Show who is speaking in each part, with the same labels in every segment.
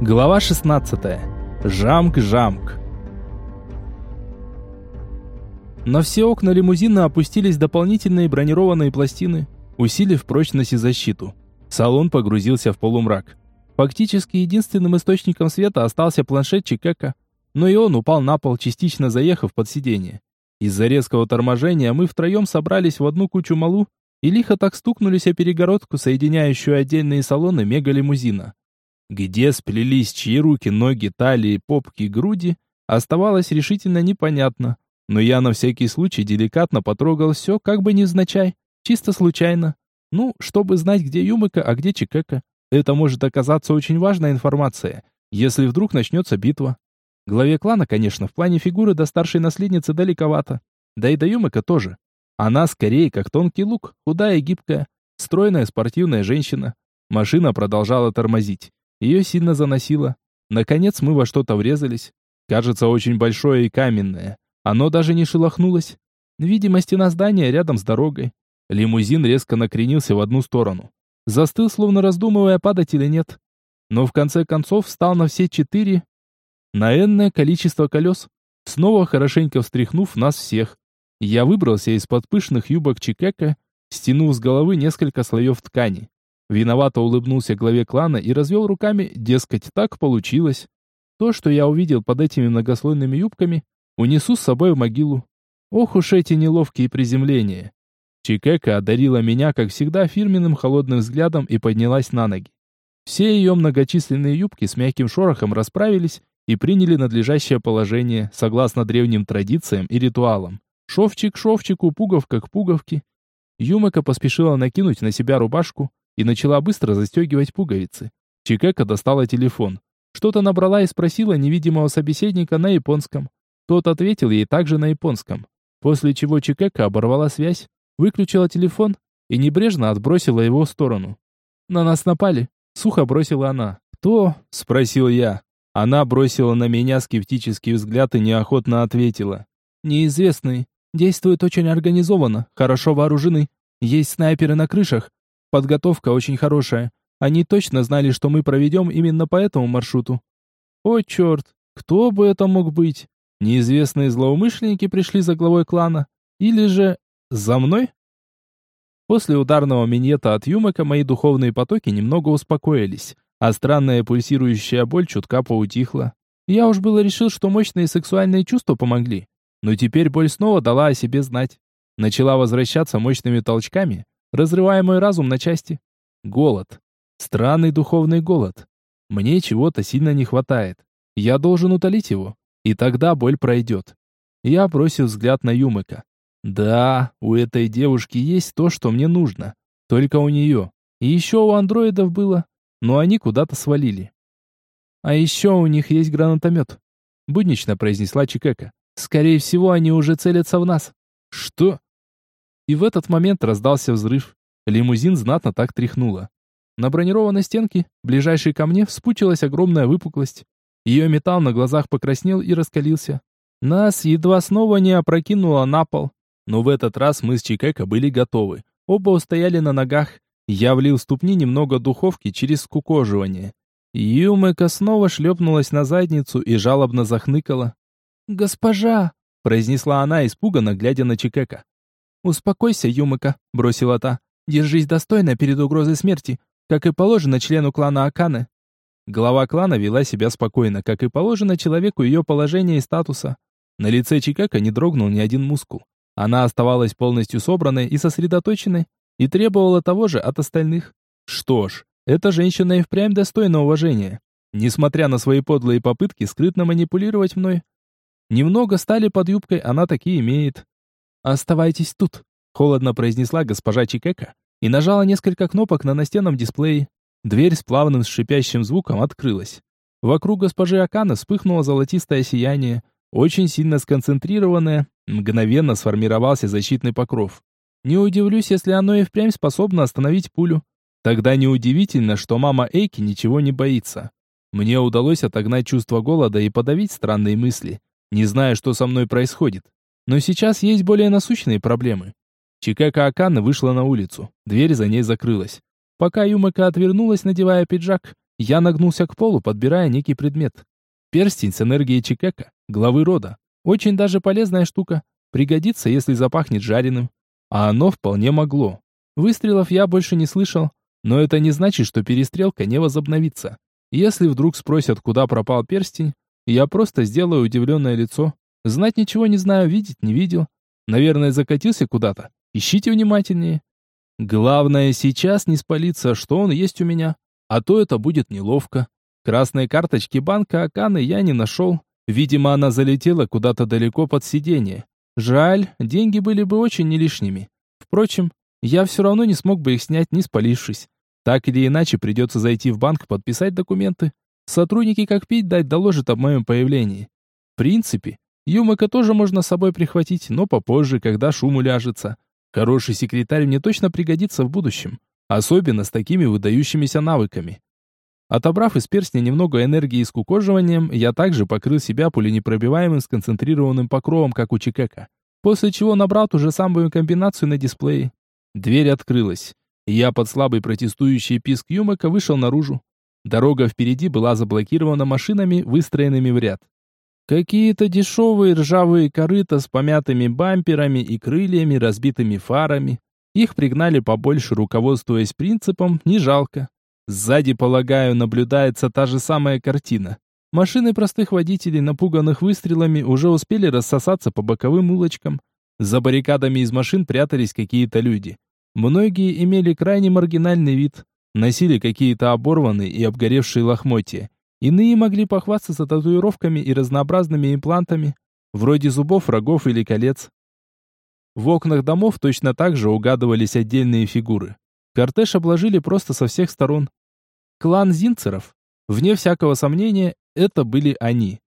Speaker 1: Глава 16. Жамк-жамк. На все окна лимузина опустились дополнительные бронированные пластины, усилив прочность и защиту. Салон погрузился в полумрак. Фактически единственным источником света остался планшет Чикека, но и он упал на пол, частично заехав под сиденье. Из-за резкого торможения мы втроем собрались в одну кучу малу и лихо так стукнулись о перегородку, соединяющую отдельные салоны мегалимузина. Где сплелись чьи руки, ноги, талии, попки, груди, оставалось решительно непонятно. Но я на всякий случай деликатно потрогал все, как бы невзначай, чисто случайно. Ну, чтобы знать, где Юмыка, а где Чикека. Это может оказаться очень важная информация, если вдруг начнется битва. Главе клана, конечно, в плане фигуры до старшей наследницы далековато. Да и до Юмыка тоже. Она скорее как тонкий лук, худая и гибкая, стройная спортивная женщина. Машина продолжала тормозить. Ее сильно заносило. Наконец мы во что-то врезались. Кажется, очень большое и каменное. Оно даже не шелохнулось. Видимо, стена здания рядом с дорогой. Лимузин резко накренился в одну сторону. Застыл, словно раздумывая, падать или нет. Но в конце концов встал на все четыре, на энное количество колес, снова хорошенько встряхнув нас всех. Я выбрался из-под пышных юбок Чикека, стянув с головы несколько слоев ткани. Виновато улыбнулся главе клана и развел руками, дескать, так получилось. То, что я увидел под этими многослойными юбками, унесу с собой в могилу. Ох уж эти неловкие приземления. Чикека одарила меня, как всегда, фирменным холодным взглядом и поднялась на ноги. Все ее многочисленные юбки с мягким шорохом расправились и приняли надлежащее положение, согласно древним традициям и ритуалам. Шовчик шовчику, пуговка к пуговке. Юмака поспешила накинуть на себя рубашку, и начала быстро застегивать пуговицы. Чикека достала телефон. Что-то набрала и спросила невидимого собеседника на японском. Тот ответил ей также на японском. После чего Чикека оборвала связь, выключила телефон и небрежно отбросила его в сторону. «На нас напали», — сухо бросила она. «Кто?» — спросил я. Она бросила на меня скептический взгляд и неохотно ответила. «Неизвестный. Действуют очень организованно, хорошо вооружены. Есть снайперы на крышах, Подготовка очень хорошая. Они точно знали, что мы проведем именно по этому маршруту. О, черт, кто бы это мог быть? Неизвестные злоумышленники пришли за главой клана? Или же за мной? После ударного минета от Юмака мои духовные потоки немного успокоились, а странная пульсирующая боль чутка поутихла. Я уж было решил, что мощные сексуальные чувства помогли, но теперь боль снова дала о себе знать. Начала возвращаться мощными толчками, разрывая мой разум на части. Голод. Странный духовный голод. Мне чего-то сильно не хватает. Я должен утолить его, и тогда боль пройдет. Я бросил взгляд на Юмыка. Да, у этой девушки есть то, что мне нужно. Только у нее. И еще у андроидов было, но они куда-то свалили. А еще у них есть гранатомет. Буднично произнесла Чикека. Скорее всего, они уже целятся в нас. Что? И в этот момент раздался взрыв. Лимузин знатно так тряхнуло. На бронированной стенке, ближайшей ко мне, вспучилась огромная выпуклость. Ее металл на глазах покраснел и раскалился. Нас едва снова не опрокинуло на пол. Но в этот раз мы с Чикека были готовы. Оба устояли на ногах. Я влил в ступни немного духовки через скукоживание. Юмека снова шлепнулась на задницу и жалобно захныкала. «Госпожа!» — произнесла она, испуганно глядя на Чикека. «Успокойся, Юмыка», — бросила та. «Держись достойно перед угрозой смерти, как и положено члену клана Аканы». Глава клана вела себя спокойно, как и положено человеку ее положения и статуса. На лице Чикака не дрогнул ни один мускул. Она оставалась полностью собранной и сосредоточенной, и требовала того же от остальных. Что ж, эта женщина и впрямь достойна уважения. Несмотря на свои подлые попытки скрытно манипулировать мной. Немного стали под юбкой она таки имеет. «Оставайтесь тут», — холодно произнесла госпожа Чикека и нажала несколько кнопок на настенном дисплее. Дверь с плавным шипящим звуком открылась. Вокруг госпожи Акана вспыхнуло золотистое сияние, очень сильно сконцентрированное, мгновенно сформировался защитный покров. Не удивлюсь, если оно и впрямь способно остановить пулю. Тогда неудивительно, что мама Эйки ничего не боится. Мне удалось отогнать чувство голода и подавить странные мысли, не зная, что со мной происходит. Но сейчас есть более насущные проблемы. Чикака Акана вышла на улицу. Дверь за ней закрылась. Пока Юмака отвернулась, надевая пиджак, Я нагнулся к полу, подбирая некий предмет. Перстень с энергией Чикека, главы рода. Очень даже полезная штука. Пригодится, если запахнет жареным. А оно вполне могло. Выстрелов я больше не слышал, но это не значит, что перестрелка не возобновится. Если вдруг спросят, куда пропал перстень, я просто сделаю удивленное лицо. Знать ничего не знаю, видеть не видел. Наверное, закатился куда-то. Ищите внимательнее. Главное сейчас не спалиться, что он есть у меня. А то это будет неловко. Красной карточки банка Аканы я не нашел. Видимо, она залетела куда-то далеко под сиденье. Жаль, деньги были бы очень не лишними. Впрочем, я все равно не смог бы их снять, не спалившись. Так или иначе, придется зайти в банк, подписать документы. Сотрудники как пить дать доложат об моем появлении. В принципе, Юмака тоже можно с собой прихватить, но попозже, когда шум уляжется. Хороший секретарь мне точно пригодится в будущем, особенно с такими выдающимися навыками. Отобрав из перстня немного энергии с кукоживанием, я также покрыл себя пуленепробиваемым сконцентрированным покровом, как у Чикека, после чего набрал ту же самую комбинацию на дисплее. Дверь открылась. Я под слабый протестующий писк Юмака вышел наружу. Дорога впереди была заблокирована машинами, выстроенными в ряд. Какие-то дешевые ржавые корыта с помятыми бамперами и крыльями, разбитыми фарами. Их пригнали побольше, руководствуясь принципом «не жалко». Сзади, полагаю, наблюдается та же самая картина. Машины простых водителей, напуганных выстрелами, уже успели рассосаться по боковым улочкам. За баррикадами из машин прятались какие-то люди. Многие имели крайне маргинальный вид, носили какие-то оборванные и обгоревшие лохмотья. Иные могли похвастаться татуировками и разнообразными имплантами, вроде зубов, рогов или колец. В окнах домов точно так же угадывались отдельные фигуры. Кортеж обложили просто со всех сторон. Клан Зинцеров. Вне всякого сомнения, это были они.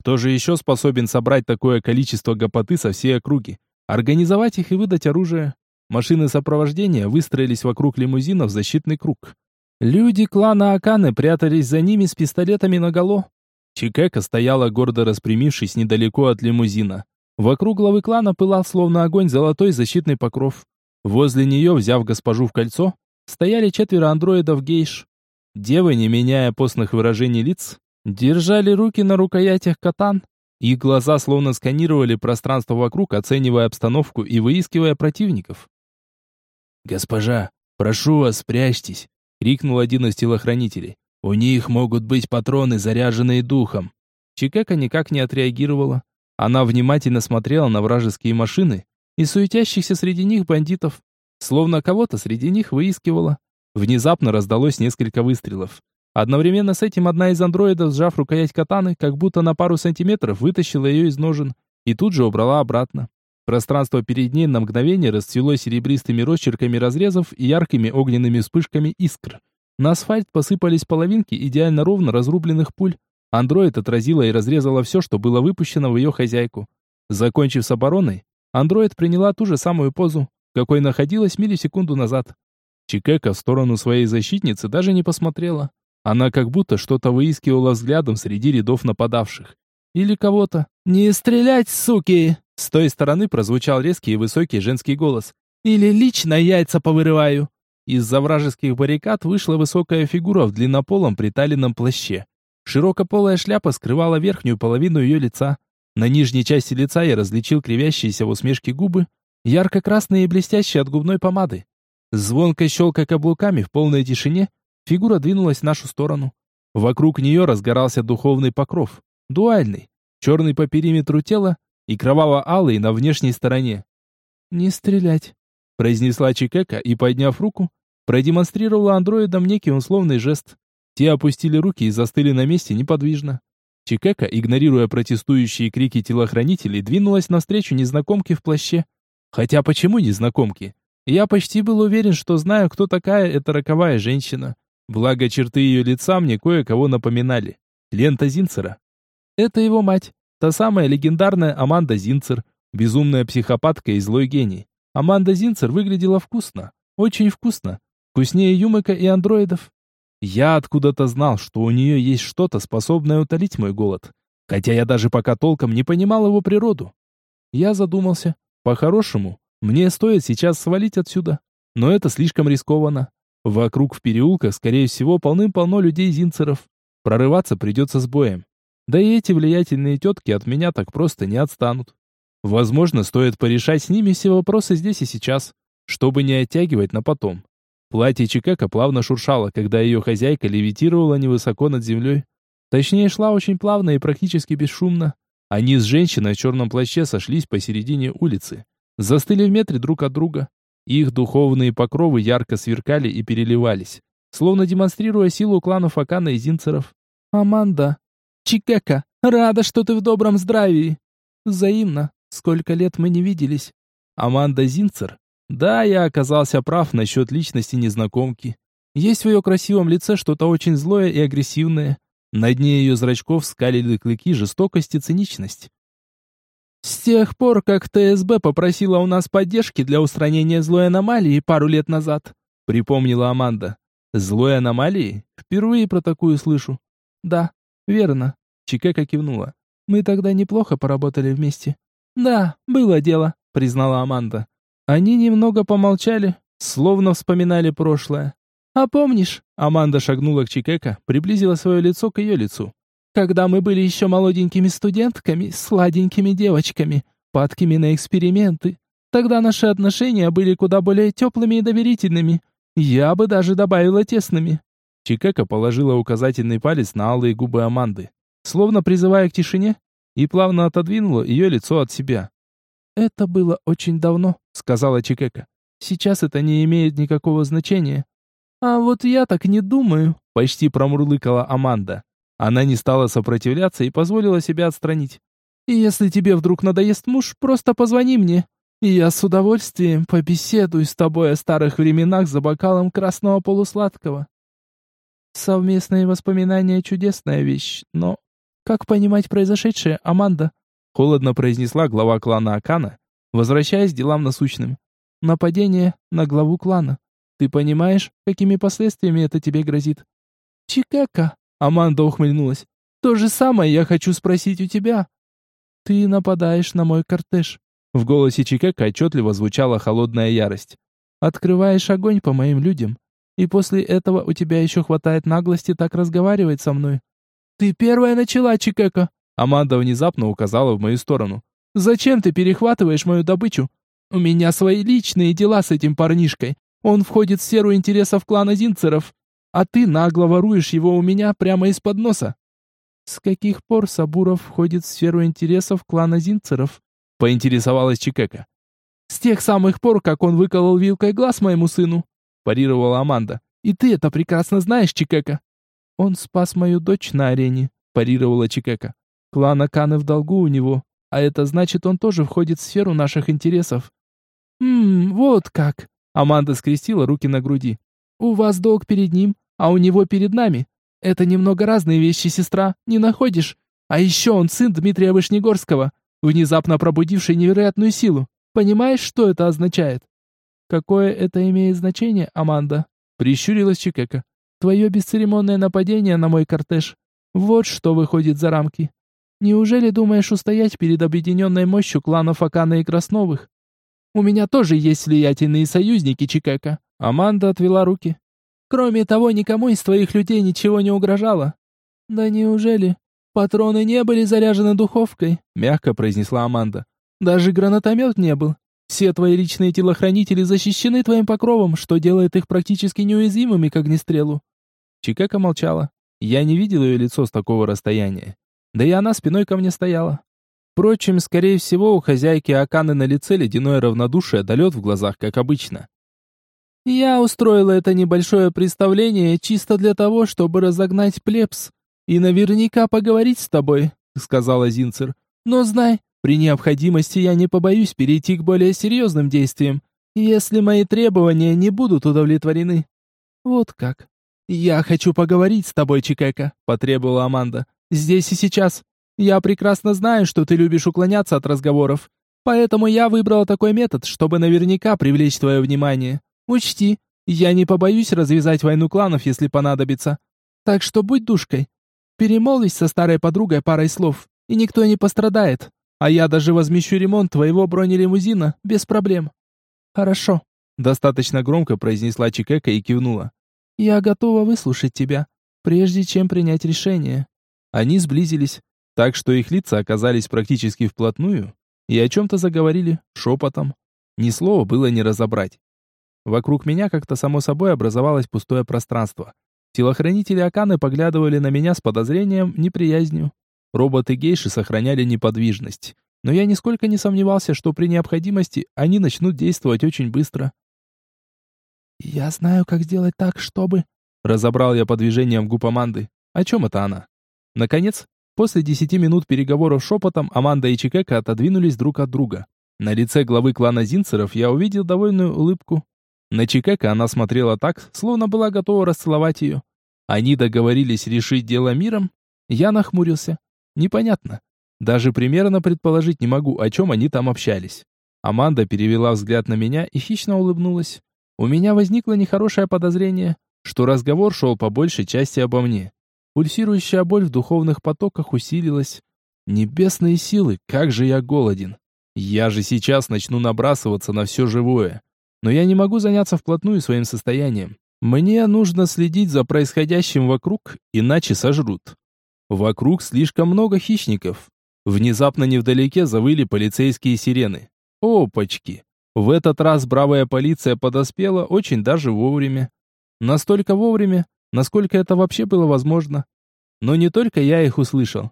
Speaker 1: Кто же еще способен собрать такое количество гопоты со всей округи? Организовать их и выдать оружие? Машины сопровождения выстроились вокруг лимузина в защитный круг. Люди клана Аканы прятались за ними с пистолетами наголо. Чикека стояла гордо распрямившись недалеко от лимузина. Вокруг главы клана пылал словно огонь золотой защитный покров. Возле нее, взяв госпожу в кольцо, стояли четверо андроидов-гейш. Девы, не меняя постных выражений лиц, держали руки на рукоятях катан. Их глаза словно сканировали пространство вокруг, оценивая обстановку и выискивая противников. «Госпожа, прошу вас, спрячьтесь крикнул один из телохранителей. У них могут быть патроны, заряженные духом. Чикека никак не отреагировала. Она внимательно смотрела на вражеские машины и суетящихся среди них бандитов, словно кого-то среди них выискивала. Внезапно раздалось несколько выстрелов. Одновременно с этим одна из андроидов, сжав рукоять катаны, как будто на пару сантиметров вытащила ее из ножен и тут же убрала обратно. Пространство перед ней на мгновение расцвело серебристыми росчерками разрезов и яркими огненными вспышками искр. На асфальт посыпались половинки идеально ровно разрубленных пуль. Андроид отразила и разрезала все, что было выпущено в ее хозяйку. Закончив с обороной, андроид приняла ту же самую позу, какой находилась миллисекунду назад. Чикека в сторону своей защитницы даже не посмотрела. Она как будто что-то выискивала взглядом среди рядов нападавших. Или кого-то. «Не стрелять, суки!» С той стороны прозвучал резкий и высокий женский голос. «Или лично яйца повырываю!» Из-за вражеских баррикад вышла высокая фигура в длиннополом приталенном плаще. Широкополая шляпа скрывала верхнюю половину ее лица. На нижней части лица я различил кривящиеся в усмешке губы, ярко-красные и блестящие от губной помады. Звонко щелкая каблуками в полной тишине, фигура двинулась в нашу сторону. Вокруг нее разгорался духовный покров, дуальный, черный по периметру тела и кроваво-алый на внешней стороне. «Не стрелять», — произнесла Чикека и, подняв руку, продемонстрировала андроидам некий условный жест. Те опустили руки и застыли на месте неподвижно. Чикека, игнорируя протестующие крики телохранителей, двинулась навстречу незнакомке в плаще. Хотя почему незнакомке? Я почти был уверен, что знаю, кто такая эта роковая женщина. Благо черты ее лица мне кое-кого напоминали. Лента Зинцера. Это его мать. Та самая легендарная Аманда Зинцер, безумная психопатка и злой гений. Аманда Зинцер выглядела вкусно, очень вкусно, вкуснее Юмыка и андроидов. Я откуда-то знал, что у нее есть что-то, способное утолить мой голод, хотя я даже пока толком не понимал его природу. Я задумался. По-хорошему, мне стоит сейчас свалить отсюда, но это слишком рискованно. Вокруг в переулках, скорее всего, полным-полно людей-зинцеров. Прорываться придется с боем. Да и эти влиятельные тетки от меня так просто не отстанут. Возможно, стоит порешать с ними все вопросы здесь и сейчас, чтобы не оттягивать на потом. Платье Чикака плавно шуршало, когда ее хозяйка левитировала невысоко над землей. Точнее, шла очень плавно и практически бесшумно. Они с женщиной в черном плаще сошлись посередине улицы. Застыли в метре друг от друга. Их духовные покровы ярко сверкали и переливались, словно демонстрируя силу кланов Акана и Зинцеров. «Аманда! Чикека! Рада, что ты в добром здравии!» «Взаимно! Сколько лет мы не виделись!» Аманда Зинцер? Да, я оказался прав насчет личности незнакомки. Есть в ее красивом лице что-то очень злое и агрессивное. На дне ее зрачков скалили клыки жестокость и циничность. С тех пор, как ТСБ попросила у нас поддержки для устранения злой аномалии пару лет назад, припомнила Аманда. Злой аномалии? Впервые про такую слышу. Да, верно. Чикека кивнула. Мы тогда неплохо поработали вместе. Да, было дело, признала Аманда. Они немного помолчали, словно вспоминали прошлое. А помнишь? Аманда шагнула к Чикека, приблизила свое лицо к ее лицу когда мы были еще молоденькими студентками, сладенькими девочками, падкими на эксперименты. Тогда наши отношения были куда более теплыми и доверительными. Я бы даже добавила тесными. Чикека положила указательный палец на алые губы Аманды, словно призывая к тишине, и плавно отодвинула ее лицо от себя. «Это было очень давно», — сказала Чикека. «Сейчас это не имеет никакого значения». «А вот я так не думаю», — почти промурлыкала Аманда. Она не стала сопротивляться и позволила себя отстранить. «Если тебе вдруг надоест муж, просто позвони мне. И я с удовольствием побеседую с тобой о старых временах за бокалом красного полусладкого». Совместные воспоминания — чудесная вещь, но... Как понимать произошедшее, Аманда? Холодно произнесла глава клана Акана, возвращаясь к делам насущным. Нападение на главу клана. Ты понимаешь, какими последствиями это тебе грозит? Чикека, Аманда ухмыльнулась. То же самое я хочу спросить у тебя. Ты нападаешь на мой кортеж. В голосе Чикека отчетливо звучала холодная ярость. Открываешь огонь по моим людям. И после этого у тебя еще хватает наглости так разговаривать со мной. Ты первая начала, Чикека. Аманда внезапно указала в мою сторону. Зачем ты перехватываешь мою добычу? У меня свои личные дела с этим парнишкой. Он входит в сферу интересов клана Зинцеров а ты нагло воруешь его у меня прямо из-под носа. С каких пор Сабуров входит в сферу интересов клана Зинцеров? Поинтересовалась Чикека. С тех самых пор, как он выколол вилкой глаз моему сыну, парировала Аманда. И ты это прекрасно знаешь, Чикека. Он спас мою дочь на арене, парировала Чикека. Клан Аканы в долгу у него, а это значит, он тоже входит в сферу наших интересов. Хм, вот как. Аманда скрестила руки на груди. У вас долг перед ним, а у него перед нами. Это немного разные вещи, сестра, не находишь? А еще он сын Дмитрия Вышнегорского, внезапно пробудивший невероятную силу. Понимаешь, что это означает? Какое это имеет значение, Аманда? Прищурилась Чикека. Твое бесцеремонное нападение на мой кортеж. Вот что выходит за рамки. Неужели думаешь устоять перед объединенной мощью кланов Акана и Красновых? У меня тоже есть влиятельные союзники, Чикека. Аманда отвела руки. Кроме того, никому из твоих людей ничего не угрожало. Да неужели? Патроны не были заряжены духовкой, мягко произнесла Аманда. Даже гранатомет не был. Все твои личные телохранители защищены твоим покровом, что делает их практически неуязвимыми к огнестрелу. Чикака молчала. Я не видел ее лицо с такого расстояния. Да и она спиной ко мне стояла. Впрочем, скорее всего, у хозяйки Аканы на лице ледяное равнодушие, долет в глазах, как обычно. Я устроила это небольшое представление чисто для того, чтобы разогнать плебс и наверняка поговорить с тобой, сказала Зинцер. Но знай, при необходимости я не побоюсь перейти к более серьезным действиям, если мои требования не будут удовлетворены. Вот как. Я хочу поговорить с тобой, Чикека, потребовала Аманда. Здесь и сейчас. Я прекрасно знаю, что ты любишь уклоняться от разговоров, поэтому я выбрала такой метод, чтобы наверняка привлечь твое внимание. Учти, я не побоюсь развязать войну кланов, если понадобится. Так что будь душкой. Перемолвись со старой подругой парой слов, и никто не пострадает. А я даже возмещу ремонт твоего бронелимузина без проблем. Хорошо. Достаточно громко произнесла Чикека и кивнула. «Я готова выслушать тебя, прежде чем принять решение». Они сблизились, так что их лица оказались практически вплотную и о чем-то заговорили шепотом. Ни слова было не разобрать. Вокруг меня как-то само собой образовалось пустое пространство. Телохранители Аканы поглядывали на меня с подозрением, неприязнью. Роботы-гейши сохраняли неподвижность. Но я нисколько не сомневался, что при необходимости они начнут действовать очень быстро. «Я знаю, как сделать так, чтобы...» Разобрал я по движениям губ Аманды. О чем это она? Наконец, после десяти минут переговоров шепотом, Аманда и Чикека отодвинулись друг от друга. На лице главы клана Зинцеров я увидел довольную улыбку. На Чикека она смотрела так, словно была готова расцеловать ее. Они договорились решить дело миром. Я нахмурился. Непонятно. Даже примерно предположить не могу, о чем они там общались. Аманда перевела взгляд на меня и хищно улыбнулась. У меня возникло нехорошее подозрение, что разговор шел по большей части обо мне. Пульсирующая боль в духовных потоках усилилась. Небесные силы, как же я голоден. Я же сейчас начну набрасываться на все живое. Но я не могу заняться вплотную своим состоянием. Мне нужно следить за происходящим вокруг, иначе сожрут. Вокруг слишком много хищников. Внезапно невдалеке завыли полицейские сирены. Опачки! В этот раз бравая полиция подоспела очень даже вовремя. Настолько вовремя, насколько это вообще было возможно. Но не только я их услышал.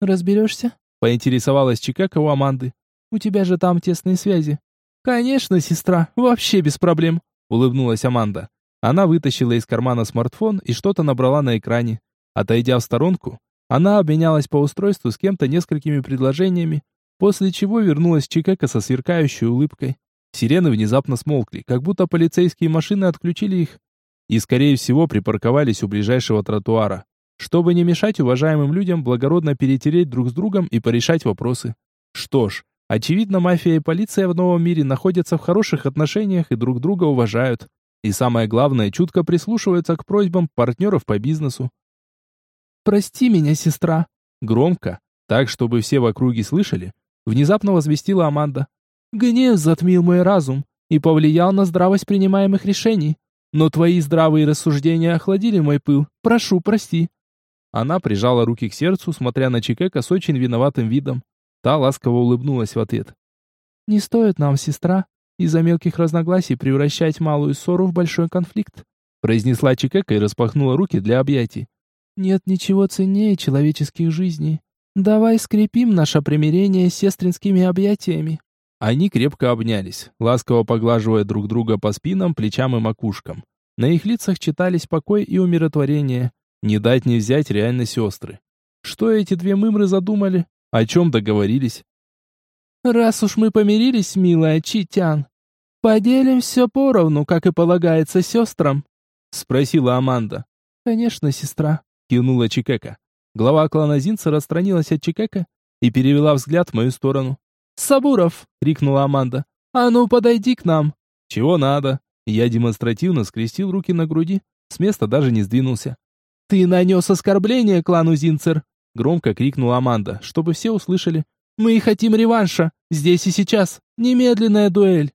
Speaker 1: «Разберешься?» — поинтересовалась Чикаго у Аманды. «У тебя же там тесные связи». «Конечно, сестра, вообще без проблем», — улыбнулась Аманда. Она вытащила из кармана смартфон и что-то набрала на экране. Отойдя в сторонку, она обменялась по устройству с кем-то несколькими предложениями, после чего вернулась Чикаго со сверкающей улыбкой. Сирены внезапно смолкли, как будто полицейские машины отключили их и, скорее всего, припарковались у ближайшего тротуара, чтобы не мешать уважаемым людям благородно перетереть друг с другом и порешать вопросы. Что ж, очевидно, мафия и полиция в новом мире находятся в хороших отношениях и друг друга уважают. И самое главное, чутко прислушиваются к просьбам партнеров по бизнесу. «Прости меня, сестра!» Громко, так, чтобы все в округе слышали, внезапно возвестила Аманда. Гнев затмил мой разум и повлиял на здравость принимаемых решений. Но твои здравые рассуждения охладили мой пыл. Прошу, прости». Она прижала руки к сердцу, смотря на Чикека с очень виноватым видом. Та ласково улыбнулась в ответ. «Не стоит нам, сестра, из-за мелких разногласий превращать малую ссору в большой конфликт», произнесла Чикека и распахнула руки для объятий. «Нет ничего ценнее человеческих жизней. Давай скрепим наше примирение сестринскими объятиями». Они крепко обнялись, ласково поглаживая друг друга по спинам, плечам и макушкам. На их лицах читались покой и умиротворение. Не дать не взять реально сестры. Что эти две мымры задумали? О чем договорились? «Раз уж мы помирились, милая Читян, поделим все поровну, как и полагается сестрам?» Спросила Аманда. «Конечно, сестра», кивнула Чикека. Глава клана Зинца расстранилась от Чикека и перевела взгляд в мою сторону. «Сабуров!» — крикнула Аманда. «А ну, подойди к нам!» «Чего надо?» Я демонстративно скрестил руки на груди, с места даже не сдвинулся. «Ты нанес оскорбление клану Зинцер!» Громко крикнула Аманда, чтобы все услышали. «Мы хотим реванша! Здесь и сейчас! Немедленная дуэль!»